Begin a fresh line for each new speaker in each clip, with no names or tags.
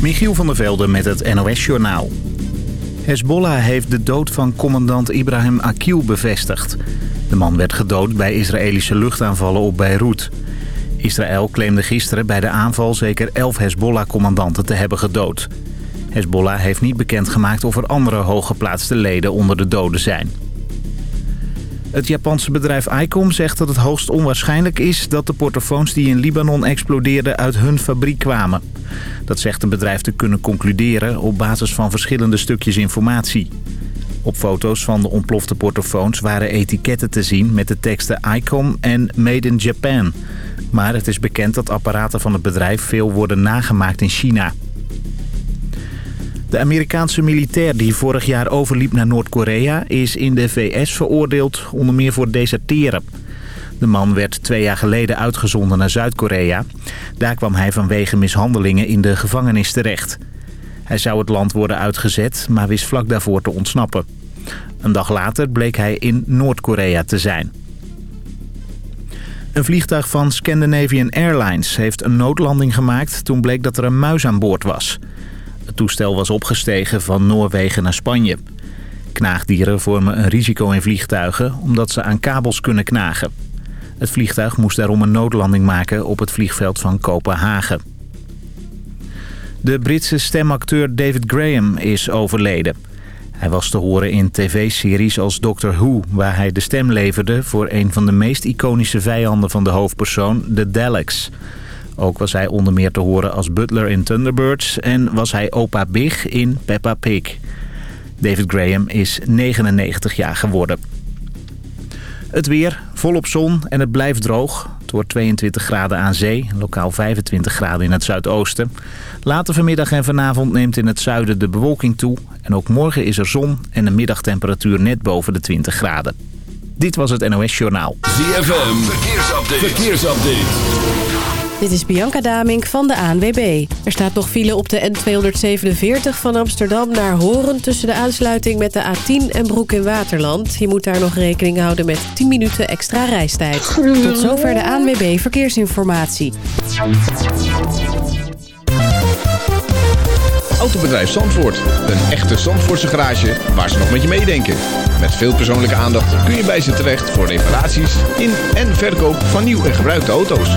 Michiel van der Velde met het NOS-journaal. Hezbollah heeft de dood van commandant Ibrahim Akil bevestigd. De man werd gedood bij Israëlische luchtaanvallen op Beirut. Israël claimde gisteren bij de aanval zeker elf Hezbollah-commandanten te hebben gedood. Hezbollah heeft niet bekendgemaakt of er andere hooggeplaatste leden onder de doden zijn. Het Japanse bedrijf ICOM zegt dat het hoogst onwaarschijnlijk is... dat de portofoons die in Libanon explodeerden uit hun fabriek kwamen. Dat zegt een bedrijf te kunnen concluderen op basis van verschillende stukjes informatie. Op foto's van de ontplofte portofoons waren etiketten te zien met de teksten ICOM en Made in Japan. Maar het is bekend dat apparaten van het bedrijf veel worden nagemaakt in China. De Amerikaanse militair die vorig jaar overliep naar Noord-Korea... is in de VS veroordeeld onder meer voor deserteren. De man werd twee jaar geleden uitgezonden naar Zuid-Korea. Daar kwam hij vanwege mishandelingen in de gevangenis terecht. Hij zou het land worden uitgezet, maar wist vlak daarvoor te ontsnappen. Een dag later bleek hij in Noord-Korea te zijn. Een vliegtuig van Scandinavian Airlines heeft een noodlanding gemaakt... toen bleek dat er een muis aan boord was... Het toestel was opgestegen van Noorwegen naar Spanje. Knaagdieren vormen een risico in vliegtuigen omdat ze aan kabels kunnen knagen. Het vliegtuig moest daarom een noodlanding maken op het vliegveld van Kopenhagen. De Britse stemacteur David Graham is overleden. Hij was te horen in tv-series als Doctor Who... waar hij de stem leverde voor een van de meest iconische vijanden van de hoofdpersoon, de Daleks... Ook was hij onder meer te horen als butler in Thunderbirds... en was hij opa Big in Peppa Pig. David Graham is 99 jaar geworden. Het weer, volop zon en het blijft droog. Het wordt 22 graden aan zee, lokaal 25 graden in het zuidoosten. Later vanmiddag en vanavond neemt in het zuiden de bewolking toe. En ook morgen is er zon en de middagtemperatuur net boven de 20 graden. Dit was het NOS Journaal.
ZFM, verkeersupdate. verkeersupdate.
Dit is Bianca Damink van de ANWB. Er staat nog file op de N247 van Amsterdam naar Horen... tussen de aansluiting met de A10 en Broek in Waterland. Je moet daar nog rekening houden met 10 minuten extra reistijd. Tot zover de ANWB Verkeersinformatie.
Autobedrijf Zandvoort. Een echte Zandvoortse garage waar ze nog met je meedenken. Met veel persoonlijke aandacht kun je bij ze terecht... voor reparaties in en verkoop van nieuw en gebruikte auto's.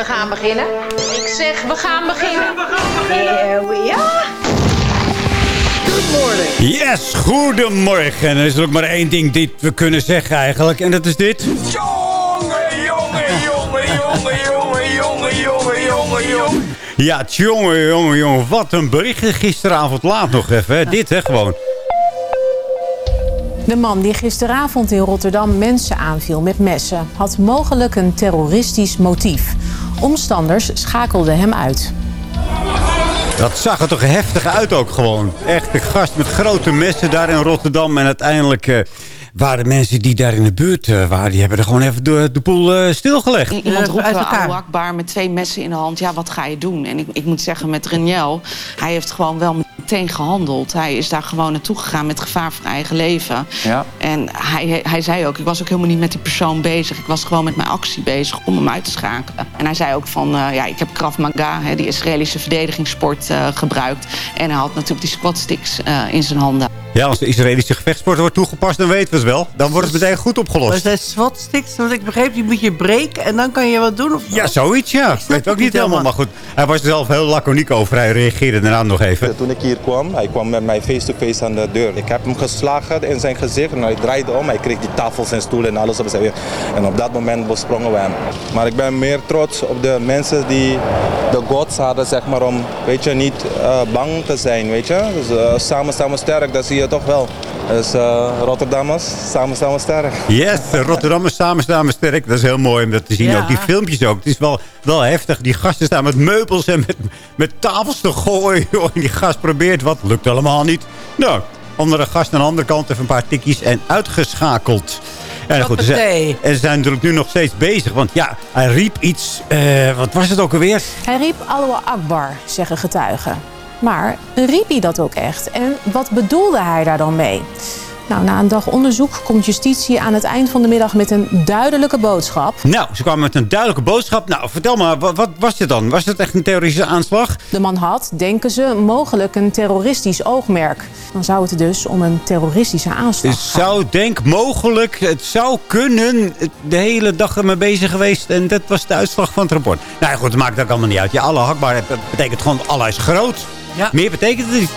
We gaan beginnen. Ik zeg, we gaan beginnen. Here we are.
Good morning. Yes, goedemorgen. En er is er ook maar één ding die we kunnen zeggen eigenlijk. En dat is dit.
Jongen, jongen, jongen, jongen, jongen, jongen, jongen, jongen, jongen.
Ja, jongen, jongen, jongen. Wat een bericht gisteravond laat nog even. Hè. Dit, hè, gewoon.
De man die gisteravond in Rotterdam mensen aanviel met messen... had mogelijk een terroristisch motief. Omstanders schakelden hem uit.
Dat zag er toch heftig uit ook gewoon. Echt een gast met grote messen daar in Rotterdam. En uiteindelijk uh, waren mensen die daar in de buurt uh, waren... die hebben er gewoon even de, de poel uh, stilgelegd.
Iemand roept wel Akbar met twee messen in de hand. Ja, wat ga je doen? En ik, ik moet zeggen met Reniel... hij heeft gewoon wel meteen gehandeld. Hij is daar gewoon naartoe gegaan met gevaar voor eigen leven. Ja. En hij, hij zei ook, ik was ook helemaal niet met die persoon bezig. Ik was gewoon met mijn actie bezig om hem uit te schakelen. En hij zei ook van, uh, ja, ik heb Krav Maga, hè, die Israëlische verdedigingssport, uh, gebruikt. En hij had natuurlijk die squatsticks uh, in zijn handen.
Ja, als de Israëlische gevechtsport wordt toegepast, dan weten we het wel. Dan wordt het meteen goed opgelost.
Maar zijn SWAT-sticks, wat ik begreep, die moet je breken en dan kan je wat doen? Of
ja, zoiets, ja. Ik weet ook niet helemaal, maar goed. Hij was er zelf heel laconiek over. Hij reageerde daarna nog even.
Toen ik hier kwam, hij kwam met mij face-to-face -face aan de deur. Ik heb hem geslagen in zijn gezicht en hij draaide om. Hij kreeg die tafels en stoelen en alles op zijn weer. En op dat moment besprongen we hem. Maar ik ben meer trots op de mensen die de gods hadden, zeg maar, om, weet je, niet uh, bang te zijn, weet je. Dus uh, samen we sterk, dat zie je toch wel. Dus uh, Rotterdammers, samen we sterk.
Yes, Rotterdammers samen we sterk. Dat is heel mooi om dat te zien.
Ja.
Ook die filmpjes ook. Het is wel, wel heftig. Die gasten staan met meubels en met, met tafels te gooien. joh. En die gast probeert wat. Lukt allemaal niet. Nou, andere gast aan de andere kant even een paar tikkies en uitgeschakeld. En goed, ze, en ze zijn natuurlijk nu nog steeds bezig. Want ja, hij riep iets. eh, wat was het ook alweer?
Hij riep Allahu Akbar, zeggen getuigen. Maar riep hij dat ook echt? En wat bedoelde hij daar dan mee? Nou, na een dag onderzoek komt justitie aan het eind van de middag met een duidelijke boodschap.
Nou, ze kwamen met een duidelijke boodschap. Nou, vertel maar, wat, wat was dit dan? Was het echt een terroristische aanslag?
De man had, denken ze, mogelijk een terroristisch oogmerk. Dan zou het dus om een terroristische aanslag
Het
gaan.
zou, denk mogelijk, het zou kunnen. De hele dag ermee bezig geweest. En dat was de uitslag van het rapport. Nou ja, goed, dat maakt ook allemaal niet uit. Ja, Allah Akbar betekent gewoon Allah is groot.
Ja.
Meer betekent het niet.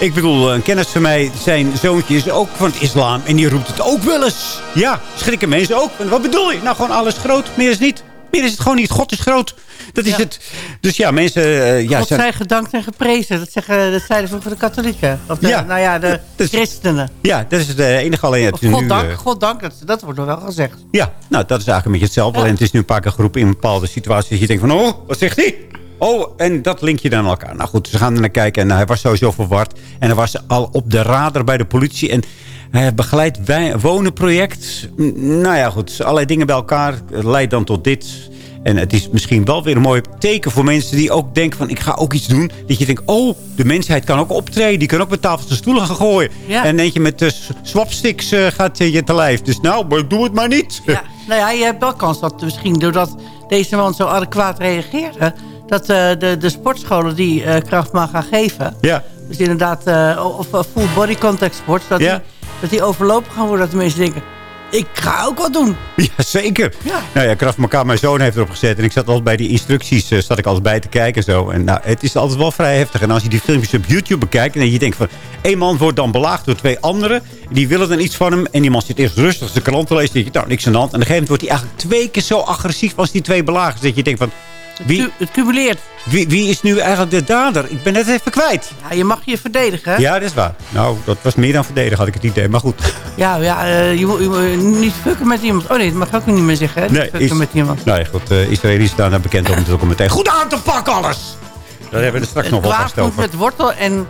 Ik bedoel, een kennis van mij, zijn zoontje is ook van het islam. En die roept het ook wel eens. Ja, schrikken mensen ook. En wat bedoel je? Nou, gewoon alles groot. Meer is niet. Meer is het gewoon niet. God is groot. Dat is
Ja.
het. Dus ja, mensen... eh, ja,
God
zijn-
zij gedankt en geprezen. Dat, zeggen, dat zeiden ze voor de katholieken. Of de,
Ja.
nou ja, de christenen.
ja, dat is het eh, enige alleen. Het
Of
is nu,
God dank,
eh,
God dank, dat, dat wordt nog wel gezegd.
Ja, nou dat is eigenlijk een beetje hetzelfde. Alleen het is nu een paar keer geroepen in een bepaalde situatie. Dat je denkt van, oh, wat zegt hij? Oh, en dat link je dan aan elkaar. Nou goed, ze gaan er naar kijken. En hij was sowieso verward. En hij was al op de radar bij de politie. En hij begeleidt wonenproject. Nou ja, goed. Allerlei dingen bij elkaar. Het leidt dan tot dit. En het is misschien wel weer een mooi teken voor mensen die ook denken van... ik ga ook iets doen. Dat je denkt, oh, de mensheid kan ook optreden. Die kan ook met tafels en stoelen gaan gooien.
Ja.
En eentje met de swapsticks eh, gaat eh, je te lijf. Dus nou, doe het maar niet.
Ja, nou ja, je hebt wel kans dat misschien doordat deze man zo adequaat reageerde... dat eh, de, de sportscholen die mag gaan geven...
Ja.
dus inderdaad, eh, of full body contact sports... dat,
Ja.
die, dat die overlopen gaan worden. Dat de mensen denken, ik ga ook wat doen.
Ja, zeker.
Ja.
Nou ja, Krav Maga, mijn zoon heeft erop gezet. En ik zat altijd bij die instructies, zat ik altijd bij te kijken en zo. En nou, het is altijd wel vrij heftig. En als je die filmpjes op YouTube bekijkt... en je denkt van, één man wordt dan belaagd door twee anderen. Die willen dan iets van hem. En die man zit eerst rustig zijn krant te lezen. Dan denk je, nou, niks aan de hand. En op een gegeven moment wordt hij eigenlijk twee keer zo agressief... als die twee belagers. Dat je denkt van, wie,
Het cumuleert.
wie, wie is nu eigenlijk de dader? Ik ben het even kwijt.
Ja, je mag je verdedigen. hè?
Ja, dat is waar. Nou, dat was meer dan verdedigen, had ik het idee. Maar goed.
Ja, ja eh, je, moet, je moet niet fucken met iemand. Oh nee, dat mag ik ook niet meer zeggen. Hè? Fucken
is,
met iemand.
nou ja, goed. eh Israëli's staan daar bekend om het ook meteen goed aan te pakken alles. Daar hebben we er straks nog wel over.
met wortel en,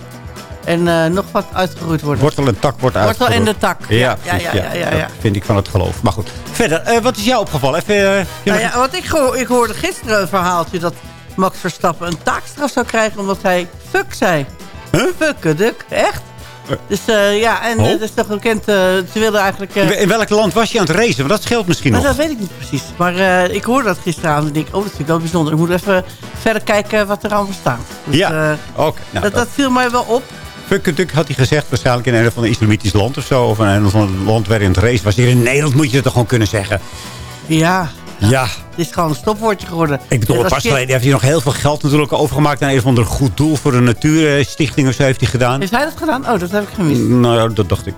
en eh, nog wat uitgeroeid worden.
Wortel en tak wordt
Wortel en
uitgeroeid.
de tak.
Ja,
Ja, ja, ja, ja,
vind ik van het geloof. Maar goed. Verder, eh, wat is jou opgevallen? Even, eh,
Nou ja, wat ik, ik hoorde gisteren een verhaaltje dat Max Verstappen een taakstraf zou krijgen omdat hij fuck zei.
Huh?
Fuck, duk. Echt? Dus ja, en
Oh.
dat is toch bekend. ze wilden eigenlijk...
In welk land was je aan het racen? Want dat scheelt misschien nog.
dat weet ik niet precies. Maar ik hoorde dat gisteravond en ik oh, dat vind ik wel bijzonder. Ik moet even verder kijken wat er allemaal staat. Dus,
Ja, oké. Nou,
dat, dat viel mij wel op.
Fuckenduk had hij gezegd, waarschijnlijk in een of ander islamitisch land of zo. Of in een of ander land waar hij aan het race was. Hier in Nederland moet je het toch gewoon kunnen zeggen.
Ja,
Ja,
het is gewoon een stopwoordje geworden.
ik bedoel, pas geleden heeft hij nog heel veel geld natuurlijk overgemaakt... aan een of ander goed doel voor een natuurstichting of zo heeft hij gedaan.
Heeft hij dat gedaan? Oh, dat heb ik gemist.
Nou ja, dat dacht ik.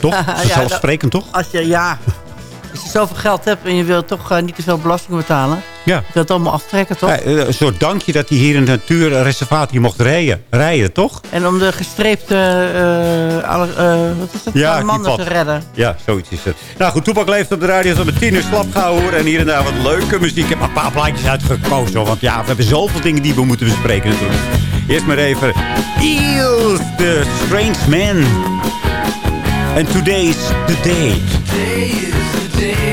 Toch?
Ja,
Vanzelfsprekend, toch?
Als je, ja, als je zoveel geld hebt en je wilt toch eh, niet te veel belasting betalen.
Ja.
Je wilt het allemaal aftrekken, toch?
Ja, eh, een soort dankje dat hij hier in het natuurreservaat hier mocht rijden, rijden toch?
En om de gestreepte eh, alle- eh, wat is dat,
Ja,
mannen te redden.
Ja, zoiets is het. Nou goed, Toepak leeft op de radio tot met tien uur slap gaan horen. En hier en daar wat leuke muziek. Ik heb een paar plaatjes uitgekozen. hoor, Want ja, we hebben zoveel dingen die we moeten bespreken natuurlijk. Eerst maar even Eels, The Strange Man. En today's the day.
Today is the day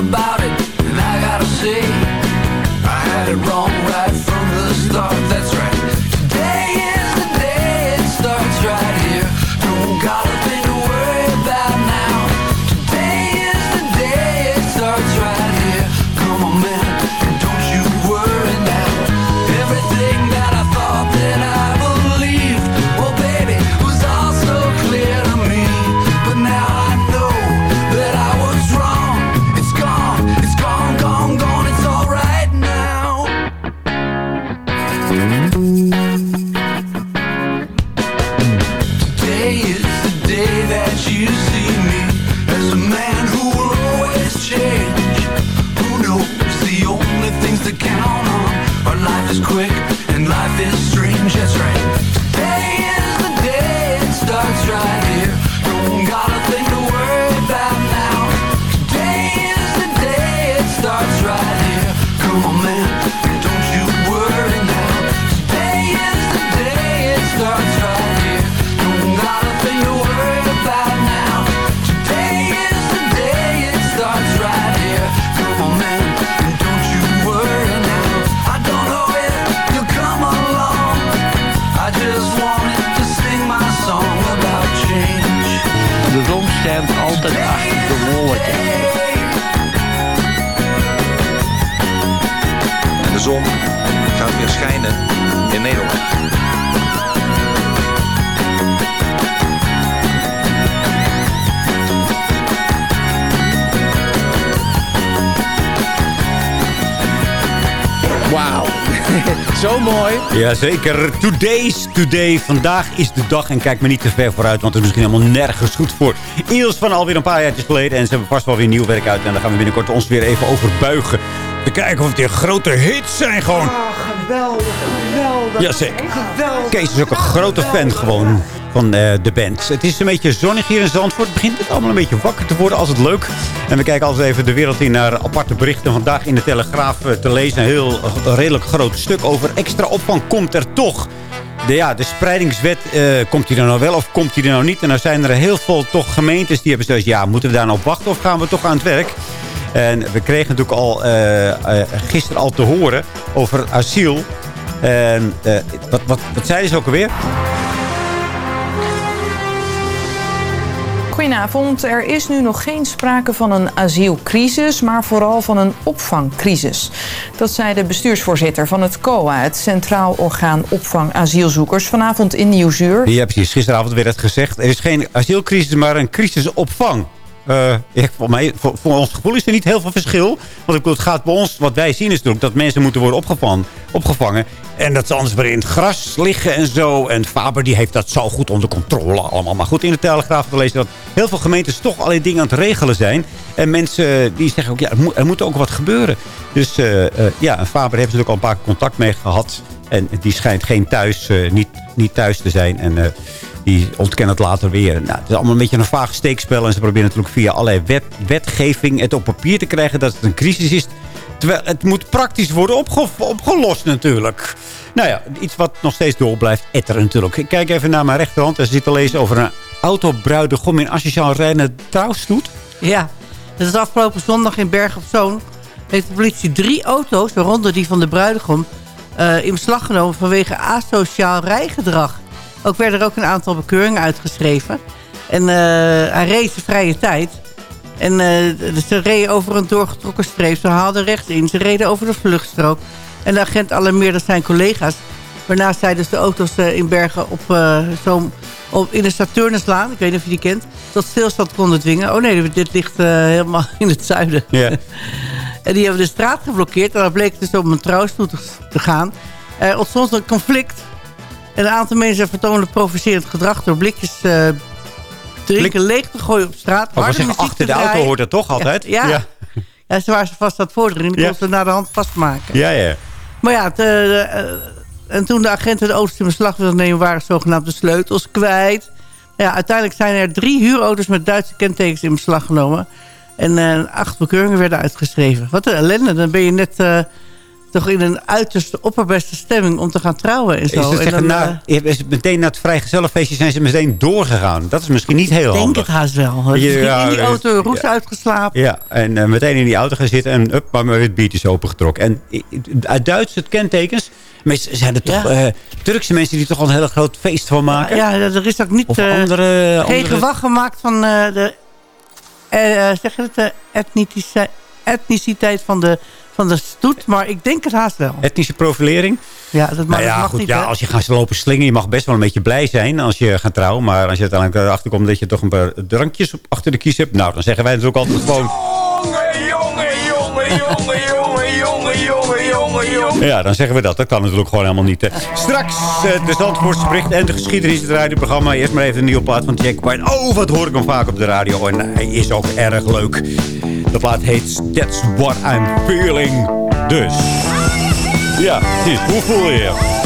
about it, and I
gotta say gaat weer schijnen in Nederland.
Wauw. Zo mooi.
Jazeker. Today's today. Vandaag is de dag. En kijk maar niet te ver vooruit, want het is misschien helemaal nergens goed voor. Iels van alweer een paar jaar geleden. En ze hebben vast wel weer nieuw werk uit. En daar gaan we binnenkort ons weer even over buigen. Te kijken of het grote hits zijn gewoon.
Oh, geweldig, geweldig.
Jazeker. Kees is ook een grote fan gewoon van eh, de band. Het is een beetje zonnig hier in Zandvoort. Het begint het allemaal een beetje wakker te worden. Als het leuk. En we kijken altijd even de wereld in naar aparte berichten. Vandaag in de Telegraaf eh, te lezen. Een heel een redelijk groot stuk over extra opvang komt er toch. De, ja, de spreidingswet, eh, komt die er nou wel of komt die er nou niet? En dan zijn er heel veel toch gemeentes die hebben zoiets... ja, moeten we daar nou op wachten of gaan we toch aan het werk? En we kregen natuurlijk al uh, uh, gisteren al te horen over asiel. En uh, wat, wat, wat zeiden ze ook alweer?
Goedenavond. Er is nu nog geen sprake van een asielcrisis, maar vooral van een opvangcrisis. Dat zei de bestuursvoorzitter van het COA, het Centraal Orgaan Opvang Asielzoekers, vanavond in Nieuwsuur.
Ja, precies. Gisteravond werd het gezegd. Er is geen asielcrisis, maar een crisisopvang. Uh, voor, mij, voor, voor, ons gevoel is er niet heel veel verschil. Want het gaat bij ons, wat wij zien is dat mensen moeten worden opgevangen. opgevangen en dat ze anders weer in het gras liggen en zo. En Faber die heeft dat zo goed onder controle allemaal. Maar goed, in de Telegraaf te lezen dat heel veel gemeentes toch allerlei dingen aan het regelen zijn. En mensen die zeggen ook, ja, er moet, ook wat gebeuren. Dus uh, ja, en Faber heeft natuurlijk al een paar contact mee gehad. En die schijnt geen thuis, niet, niet thuis te zijn. En die ontkennen het later weer. Nou, het is allemaal een beetje een vaag steekspel. En ze proberen natuurlijk via allerlei wet, wetgeving het op papier te krijgen dat het een crisis is. Terwijl het moet praktisch worden opge opgelost natuurlijk. Nou ja, iets wat nog steeds door blijft natuurlijk. Ik kijk even naar mijn rechterhand ze zit te lezen over een autobruidegom in asociaal rijden trouwstoet.
Ja, dat is afgelopen zondag in Berg op Zoon. Heeft de politie drie auto's, waaronder die van de bruidegom, uh, in beslag genomen vanwege asociaal rijgedrag. Ook werden er ook een aantal bekeuringen uitgeschreven. En uh, hij reed zijn vrije tijd. En uh, ze reden over een doorgetrokken streep. Ze haalden rechts in. Ze reden over de vluchtstrook. En de agent alarmeerde zijn collega's. Waarna zij dus de auto's uh, in Bergen op, zo, op, in de Saturnuslaan, ik weet niet of je die kent, tot stilstand konden dwingen. Oh nee, dit ligt helemaal in het zuiden.
Yeah.
en die hebben de straat geblokkeerd. En dat bleek dus om een trouwstoet te gaan. Er ontstond een conflict een aantal mensen vertonen provocerend gedrag door blikjes uh, drinken leeg te gooien op straat.
Maar zeggen, achter de auto hoort dat toch altijd?
Ja, ja. ja. ja ze waren ze vast aan het vorderen. Die ja. ze naar de hand vastmaken.
Ja, ja.
Maar ja, de, uh, en toen de agenten de auto's in beslag wilden nemen... waren zogenaamd de sleutels kwijt. Ja, uiteindelijk zijn er drie huurauto's met Duitse kentekens in beslag genomen. En uh, acht bekeuringen werden uitgeschreven. Wat een ellende. Dan ben je net toch in een uiterste opperbeste stemming om te gaan trouwen en zo.
Is het,
en
dan, na, is het meteen na het vrijgezellenfeestje zijn ze meteen doorgegaan? Dat is misschien niet heel
handig.
Ik
denk het haast wel. Je, ja, in die auto roes ja, uitgeslapen.
Ja, en uh, meteen in die auto gaan zitten en up, maar het biertje is opengetrokken. En uit Duitse kentekens... Maar zijn er toch uh, Turkse mensen die toch al een heel groot feest van maken?
Ja, er is ook niet...
Of
uh,
andere,
geen
andere...
gewag gemaakt van de... zeg je het? Etniciteit van de van de stoet, maar ik denk het haast wel.
Etnische profilering?
Ja, dat mag,
nou ja,
dat mag
goed,
niet.
Ja, als je gaat lopen slingen, je mag best wel een beetje blij zijn als je gaat trouwen. Maar als je uiteindelijk erachter komt dat je toch een paar drankjes achter de kies hebt. Nou, dan zeggen wij natuurlijk altijd gewoon...
Jongen, jongen, jongen, jongen, jongen, jongen, jongen, jongen, jongen.
Ja, dan zeggen we dat. Dat kan natuurlijk gewoon helemaal niet. Hè. Straks uh, de Zandvoortse bericht en de geschiedenis het radioprogramma. Eerst maar even een nieuwe plaat van Jack White. Oh, wat hoor ik hem vaak op de radio. En hij is ook erg leuk. De plaat heet That's What I'm Feeling. Dus. Ja, precies. Hoe voel je je?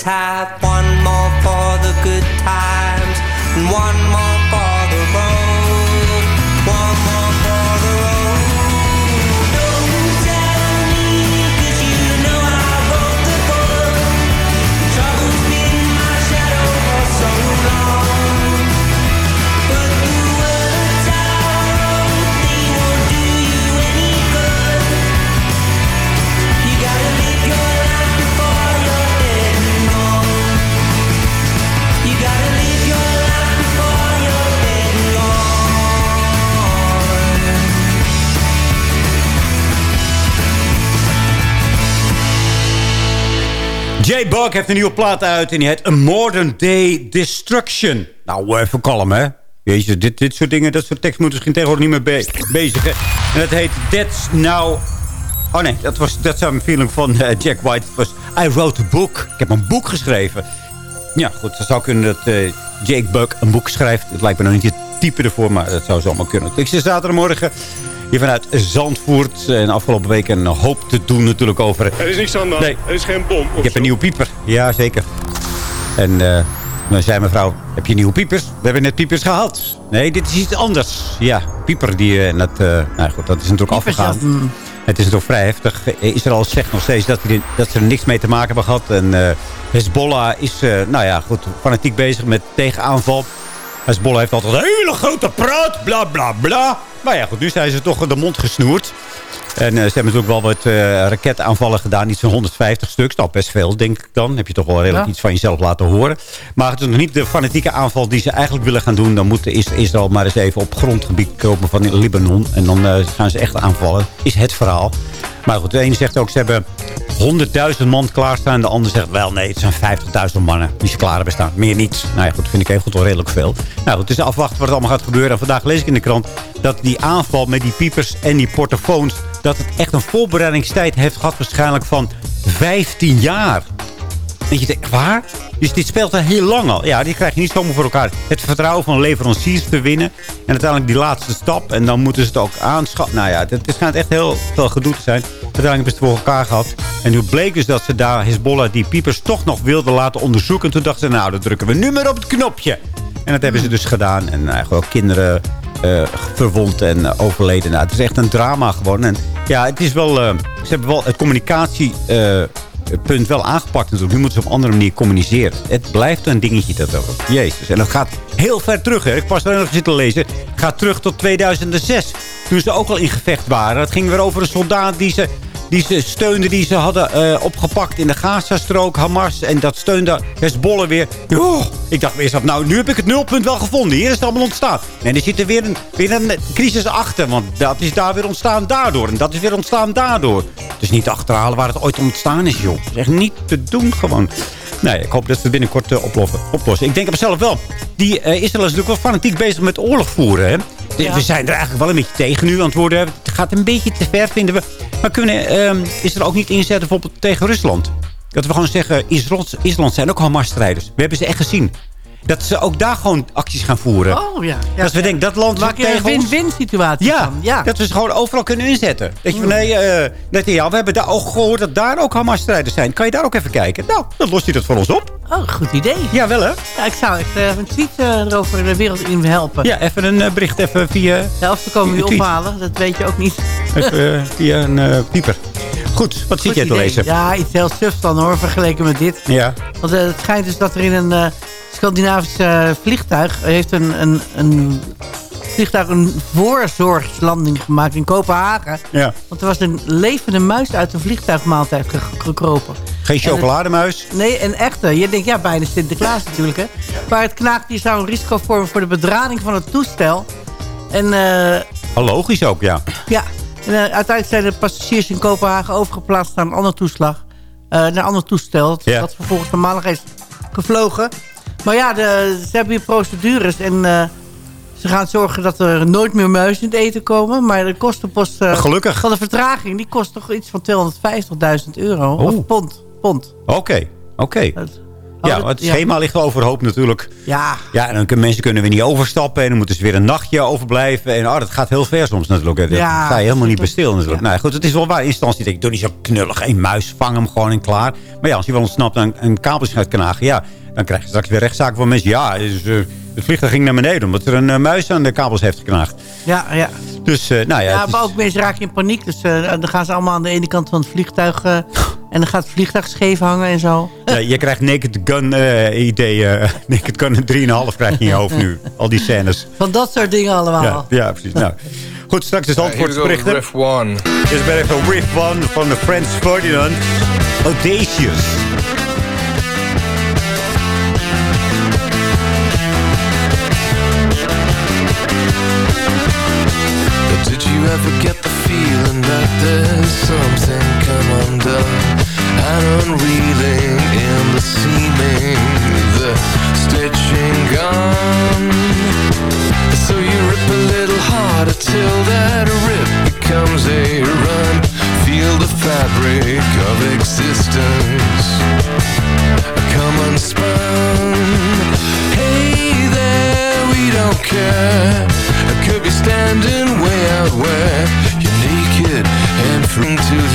tired
Jay Buck heeft een nieuwe plaat uit en die heet A Modern Day Destruction. Nou, even kalm, hè? Weet je, dit, dit soort dingen, dat soort tekst moeten misschien tegenwoordig niet meer be- bezig. Hè? En dat heet That's Now... Oh nee, dat was dat zijn feeling van eh, Jack White. Het was I wrote a book. Ik heb een boek geschreven. Ja, goed, het zou kunnen dat eh, Jake Buck een boek schrijft. Het lijkt me nog niet het type ervoor, maar dat zou zomaar kunnen. Ik zit zaterdagmorgen hier vanuit Zandvoort. En afgelopen week een hoop te doen natuurlijk over...
Er is niks aan de hand.
Nee.
Er is geen bom.
Ik heb een nieuwe pieper. Ja, zeker. En eh dan zei mevrouw, heb je nieuwe piepers? We hebben net piepers gehad. Nee, dit is iets anders. Ja, pieper die... eh, En dat, eh, nou goed, dat is natuurlijk
Piepers,
afgegaan.
ja. Mm.
Het is natuurlijk vrij heftig. Israël zegt nog steeds dat, die- dat ze er niks mee te maken hebben gehad. En eh, Hezbollah is, eh, nou ja, goed, fanatiek bezig met tegenaanval. Hezbollah heeft altijd een hele grote praat, bla bla bla. Maar ja, goed, nu zijn ze toch de mond gesnoerd. En eh, ze hebben natuurlijk wel wat eh, raketaanvallen gedaan. Iets van 150 stuks. Nou, best veel, denk ik dan. Heb je toch wel redelijk
Ja.
iets van jezelf laten horen. Maar het is nog niet de fanatieke aanval die ze eigenlijk willen gaan doen. Dan moet Is- Israël maar eens even op grondgebied komen van Libanon. En dan eh, gaan ze echt aanvallen. Is het verhaal. Maar goed, de ene zegt ook, ze hebben 100.000 man klaarstaan. De ander zegt, wel nee, het zijn 50.000 mannen die ze klaar hebben staan. Meer niet. Nou ja, goed, vind ik even goed redelijk veel. Nou goed, het is afwachten wat er allemaal gaat gebeuren. En vandaag lees ik in de krant dat die aanval met die piepers en die portofoons... dat het echt een voorbereidingstijd heeft gehad waarschijnlijk van 15 jaar. En je denkt, waar? Dus dit speelt al heel lang al. Ja, die krijg je niet zomaar voor elkaar. Het vertrouwen van leveranciers te winnen. En uiteindelijk die laatste stap. En dan moeten ze het ook aanschaffen. Nou ja, het schijnt echt heel veel gedoe te zijn. Uiteindelijk hebben ze het voor elkaar gehad. En nu bleek dus dat ze daar Hezbollah die piepers toch nog wilden laten onderzoeken. En toen dachten ze, nou, dan drukken we nu maar op het knopje. En dat hebben ze dus gedaan. En eigenlijk ook kinderen eh, verwond en eh, overleden. Nou, het is echt een drama gewoon. En Ja, het is wel... eh, ze hebben wel het communicatiepunt wel aangepakt natuurlijk. Nu moeten ze op een andere manier communiceren. Het blijft een dingetje dat ook. Jezus. En dat gaat heel ver terug. Hè. Ik pas er nog zitten lezen. Het gaat terug tot 2006. Toen ze ook al in gevecht waren. Het ging weer over een soldaat die ze, die ze steunde. Die ze hadden eh, opgepakt in de Gazastrook. Hamas. En dat steunde Hezbollah weer. Oh, ik dacht eerst, nou, nu heb ik het nulpunt wel gevonden. Hier is het allemaal ontstaan. En er zit er weer een, weer een crisis achter. Want dat is daar weer ontstaan daardoor. En dat is weer ontstaan daardoor. Het is niet te achterhalen waar het ooit ontstaan is, joh. Het is echt niet te doen gewoon. Nee, ik hoop dat ze het binnenkort eh, oplossen. Ik denk op mezelf wel. Die eh, Israël is natuurlijk wel fanatiek bezig met oorlog voeren. Hè? De-
Ja.
We zijn er eigenlijk wel een beetje tegen nu aan het worden. Het gaat een beetje te ver, vinden we. Maar kunnen ehm is er ook niet inzetten bijvoorbeeld tegen Rusland? Dat we gewoon zeggen, Island, Island zijn ook Hamas-strijders. We hebben ze echt gezien. Dat ze ook daar gewoon acties gaan voeren.
Oh ja. ja
dat we denken, dat land
Maak je een
tegen ons-
win-win situatie
ja,
van. Ja.
dat we ze gewoon overal kunnen inzetten. Dat je van, nee, eh, dat, ja, we hebben daar ook gehoord dat daar ook Hamas-strijders zijn. Kan je daar ook even kijken? Nou, dan lost hij dat voor ons op.
Oh, goed idee.
Ja, wel hè?
Ja, ik zou echt eh, een tweet eh, erover de wereld in helpen.
Ja, even een eh, bericht even via,
Ja, of ze komen
Een tweet.
ophalen, dat weet je ook niet.
even, via een pieper. Goed, wat zit
Goed
jij te lezen?
Ja, iets heel sufs dan hoor, vergeleken met dit.
Ja.
Want het schijnt dus dat er in een Scandinavisch eh, vliegtuig... heeft een, een, een vliegtuig een voorzorgslanding gemaakt in Kopenhagen.
Ja.
Want er was een levende muis uit een vliegtuigmaaltijd ge- gekropen.
Geen
het-
chocolademuis?
Nee, een echte. Je denkt, ja, bijna Sinterklaas natuurlijk, hè. Maar het knaakdier zou een risico vormen voor de bedrading van het toestel. En
Oh, logisch ook, ja.
ja, en, eh, uiteindelijk zijn de passagiers in Kopenhagen overgeplaatst naar een ander toeslag. naar een ander toestel. Dat,
Ja.
dat vervolgens normaal is gevlogen. Maar ja, de, ze hebben hier procedures. En eh, ze gaan zorgen dat er nooit meer muizen in het eten komen. Maar de kostenpost eh,
Gelukkig.
van de vertraging... die kost toch iets van 250.000 euro.
Oh.
Of pond. pond.
Oké, oké.
Dat-
Ja,
dat-
het
ja.
schema ligt overhoop natuurlijk.
Ja,
Ja, en dan kunnen mensen kunnen weer niet overstappen. En dan moeten ze weer een nachtje overblijven. En oh, dat gaat heel ver soms natuurlijk. Daar
Ja,
sta je helemaal niet
dat-
bij stil natuurlijk. Nou ja, goed, het is wel waar. In instantie denk ik, doe niet zo knullig. Een muis, vang hem gewoon en klaar. Maar ja, als je wel ontsnapt en een kabels gaat knagen... Ja, dan krijg je straks weer rechtszaken van mensen. Ja, dus, eh, het vliegtuig ging naar beneden... omdat er een eh, muis aan de kabels heeft geknaagd.
ja, ja.
Dus, eh, nou ja...
Ja,
is-
maar ook mensen raken in paniek. Dus eh, dan gaan ze allemaal aan de ene kant van het vliegtuig... en dan gaat het vliegtuig scheef hangen en zo.
Ja, je krijgt Naked Gun eh idee. eh, naked Gun 3,5 krijg je in je hoofd nu. Al die scènes.
Van dat soort dingen allemaal.
Ja, ja precies. Nou, goed, straks is antwoordsberichten.
Riff 1.
Dit is weer even riff one van de Frans Ferdinand. Audacious.
Did you ever get the feeling that there's something come undone and unreeling in the seaming, the stitching gone? So you rip a little harder till that rip becomes a run. Feel the fabric of existence come unspun. Hey there, we don't care. I could be standing way out where you're naked and free till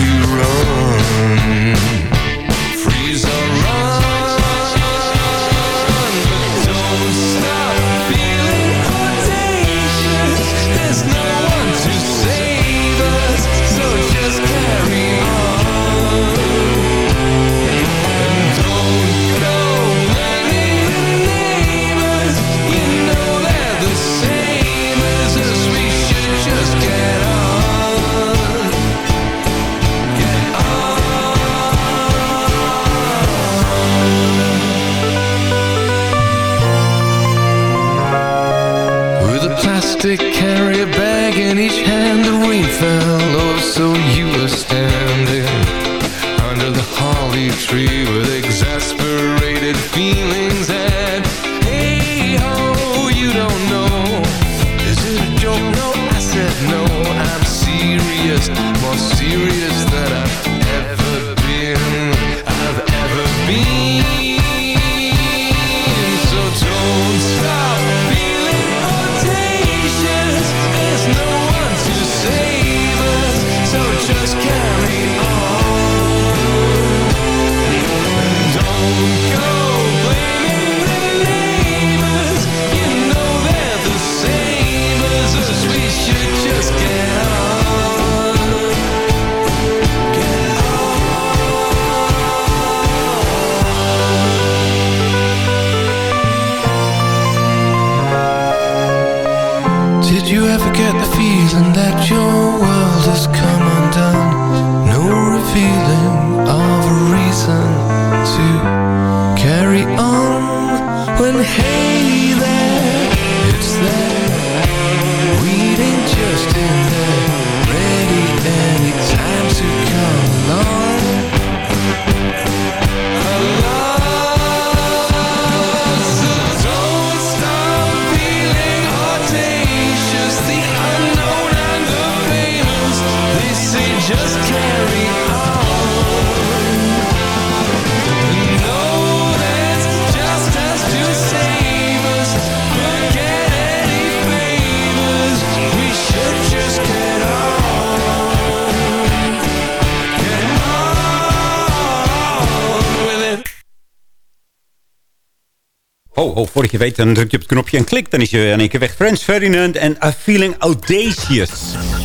je weet, dan druk je op het knopje en klik. Dan is je in één keer weg. Friends Ferdinand en A Feeling Audacious.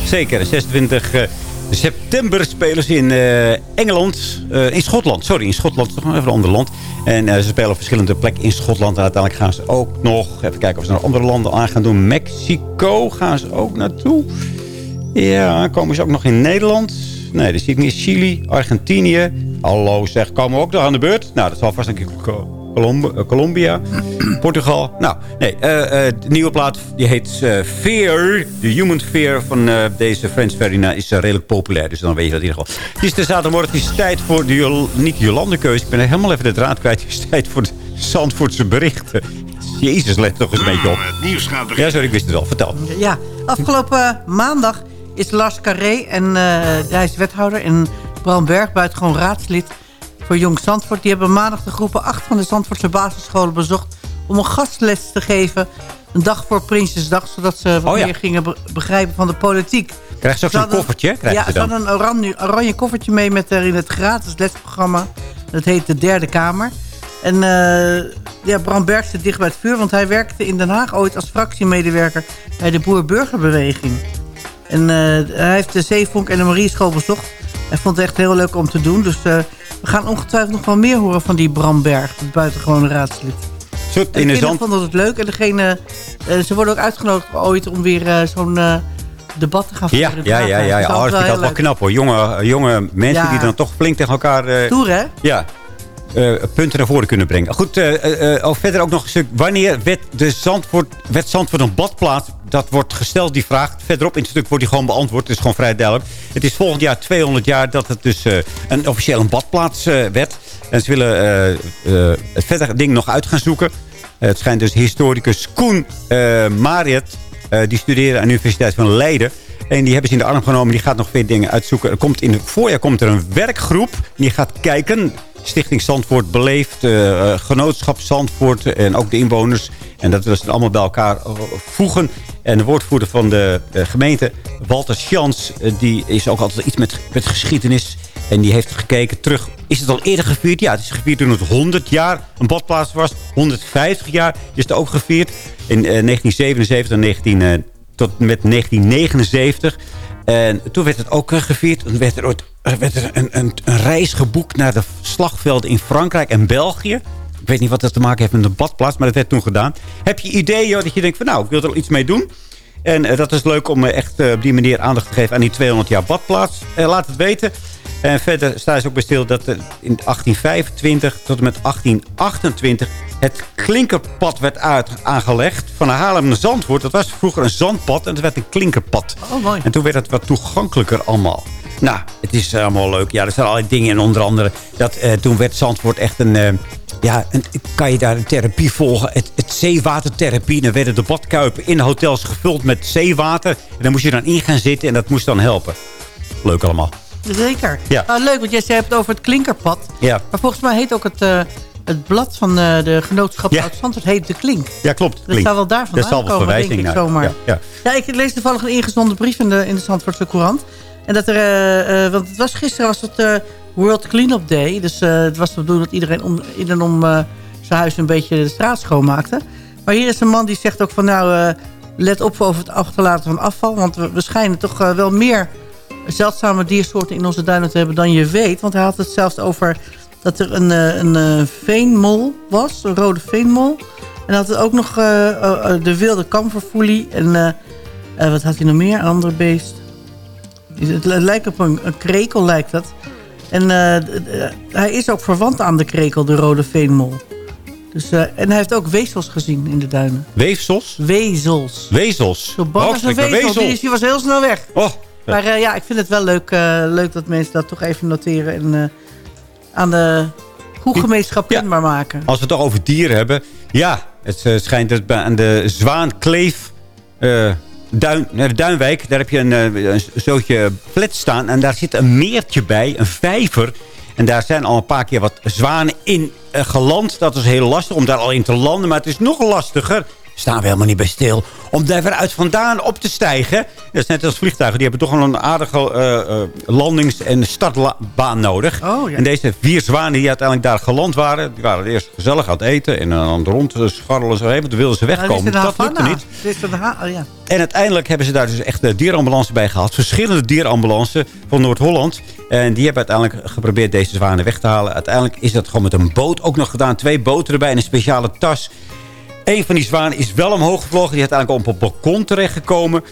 Zeker, 26 eh, september spelen ze in eh, Engeland. eh, in Schotland, sorry, in Schotland. Toch even een ander land. En ze spelen op verschillende plekken in Schotland. En uiteindelijk gaan ze ook nog... Even kijken of ze naar andere landen aan gaan doen. Mexico gaan ze ook naartoe. Ja, komen ze ook nog in Nederland? Nee, dat zie ik niet. Chili, Argentinië. Hallo zeg, komen we ook nog aan de beurt? Nou, dat zal vast een keer Colombia. Portugal. Nou, nee, eh, eh, de nieuwe plaat die heet eh, Fear. De Human Fear van eh, deze Frans Ferdinand is redelijk populair. Dus dan weet je dat in ieder geval. Het is de zaterdagmorgen. Het is tijd voor de Jol niet Jolande-keuze. Ik ben helemaal even de draad kwijt. Het is tijd voor de Zandvoortse berichten. Jezus, let toch eens een beetje op.
Het nieuws gaat
Ja, sorry, ik wist het wel. Vertel.
Ja, afgelopen maandag is Lars Carré, en eh, hij is wethouder... en Bram Berg, buitengewoon raadslid voor Jong Zandvoort... die hebben maandag de groepen 8 van de Zandvoortse basisscholen bezocht... om een gastles te geven, een dag voor Prinsjesdag... zodat ze wat
Oh ja.
meer gingen be- begrijpen van de politiek.
Krijg je ook
Ze
zo'n koffertje?
Ja, ze
dan?
hadden een oranje, oranje koffertje mee met daarin het gratis lesprogramma. Dat heet de Derde Kamer. En eh, ja, Bram Berg zit dicht bij het vuur, want hij werkte in Den Haag ooit als fractiemedewerker bij de Boer-Burgerbeweging. En eh, hij heeft de Zeevonk en de Marieschool bezocht. Hij vond het echt heel leuk om te doen. Dus eh, we gaan ongetwijfeld nog wel meer horen van die Bram Berg, het buitengewone raadslid. En
in
de
de
kinderen
zand...
vonden het leuk. En degene, eh, ze worden ook uitgenodigd ooit om weer eh, zo'n eh, debat te gaan
Ja,
voeren.
ja, ja, ja. Ja. Oh,
altijd
dat vind ik altijd wel knap hoor. Jonge, jonge mensen
Ja.
die dan toch flink tegen elkaar...
Stoer, hè?
Ja, punten naar voren kunnen brengen. Goed, oh, verder ook nog een stuk. Wanneer werd, de Zandvoort, werd Zandvoort een badplaats? Dat wordt gesteld, die vraag. Verderop in het stuk wordt die gewoon beantwoord. Het is gewoon vrij duidelijk. Het is volgend jaar 200 jaar dat het dus een officieel een badplaats werd. En ze willen eh, eh, het verder ding nog uit gaan zoeken. Eh, het schijnt dus historicus Koen Mariet... die studeerde aan de Universiteit van Leiden... En die hebben ze in de arm genomen. Die gaat nog veel dingen uitzoeken. Komt in het voorjaar komt er een werkgroep. Die gaat kijken. Stichting Zandvoort beleeft. genootschap Zandvoort. En ook de inwoners. En dat willen ze allemaal bij elkaar eh, voegen. En de woordvoerder van de eh, gemeente, Walter Schans... eh, die is ook altijd iets met, met geschiedenis. En die heeft gekeken terug. Is het al eerder gevierd? Ja, het is gevierd toen het 100 jaar een badplaats was. 150 jaar is het ook gevierd. In eh, 1977 en 19, eh, tot met 1979. En toen werd het ook gevierd. Toen werd er, er werd er een, een, een reis geboekt naar de slagvelden in Frankrijk en België. Ik weet niet wat dat te maken heeft met een badplaats, maar dat werd toen gedaan. Heb je ideeën dat je denkt van nou, ik wil er iets mee doen? En eh, dat is leuk om eh, echt eh, op die manier aandacht te geven aan die 200 jaar badplaats. Laat het weten. En verder staat ze ook bij stil dat in 1825 tot en met 1828 het klinkerpad werd uit, aangelegd. Van Haarlem naar Zandvoort. Dat was vroeger een zandpad en het werd een klinkerpad.
Oh, mooi.
En toen werd het wat toegankelijker allemaal. Nou, het is allemaal leuk. Ja, er zijn allerlei dingen in. Onder andere, dat, eh, toen werd Zandvoort echt een... ja, kan je daar een therapie volgen? Het, het zeewatertherapie. Dan werden de badkuipen in hotels gevuld met zeewater. En dan moest je dan in gaan zitten en dat moest dan helpen. Leuk allemaal.
Zeker.
Ja.
Ah, leuk, want jij zei het over het klinkerpad.
Ja,
Maar volgens mij heet ook het, eh, het blad van eh, de genootschap
Ja.
Oud-Zandvoort heet De Klink.
ja klopt.
Dat
Klinkt.
zou wel daar vandaan
Dat zal wel
komen,
verwijzing
denk ik
naar.
zomaar.
Ja, ja.
Ja, ik lees toevallig een ingezonden brief in de, in de Zandvoortse Courant. En dat er, eh, eh, want het was, gisteren was het eh, World Cleanup Day. Dus het was de bedoeling dat iedereen om, in en om zijn huis een beetje de straat schoonmaakte. Maar hier is een man die zegt ook van nou, let op over het achterlaten van afval. Want we, we schijnen toch wel meer zeldzame diersoorten in onze duinen te hebben dan je weet. Want hij had het zelfs over dat er een, een veenmol was, een rode veenmol. En had het ook nog de wilde kamferfoelie en... wat had hij nog meer? Een ander beest. Het li- lijkt op een, een krekel, lijkt dat. En eh, hij is ook verwant aan de krekel, de rode veenmol. Dus, eh, en hij heeft ook wezels gezien in de duinen.
Weefsels?
Wezels.
Wezels.
Zo bang als een wezel. Die, is- die was heel snel weg.
Oh,
Maar eh, ja, ik vind het wel leuk, leuk dat mensen dat toch even noteren. En aan de koegemeenschap kenbaar maken.
Als we het toch over dieren hebben. Ja, het schijnt dat aan de Zwaankleef... eh De Duinwijk, daar heb je een, eh, een zootje staan. En daar zit een meertje bij, een vijver. En daar zijn al een paar keer wat zwanen in eh, geland. Dat is heel lastig om daar al in te landen. Maar het is nog lastiger. Staan we helemaal niet bij stil. Om daar weer uit vandaan op te stijgen. Dat is net als vliegtuigen. Die hebben toch wel een aardige eh, eh, landings- en startbaan nodig.
Oh, ja.
En deze vier zwanen die uiteindelijk daar geland waren... die waren eerst gezellig aan het eten. En aan het rondscharrelen. Zo even. Toen wilden ze
Nou,
wegkomen. dat lukte niet.
Oh, ja.
En uiteindelijk hebben ze daar dus echt de dierenambulance bij gehad. Verschillende dierenambulancen van Noord-Holland. En die hebben uiteindelijk geprobeerd deze zwanen weg te halen. Uiteindelijk is dat gewoon met een boot ook nog gedaan. Twee boten erbij en een speciale tas. Een van die zwanen is wel omhoog gevlogen. Die is uiteindelijk op een balkon terechtgekomen.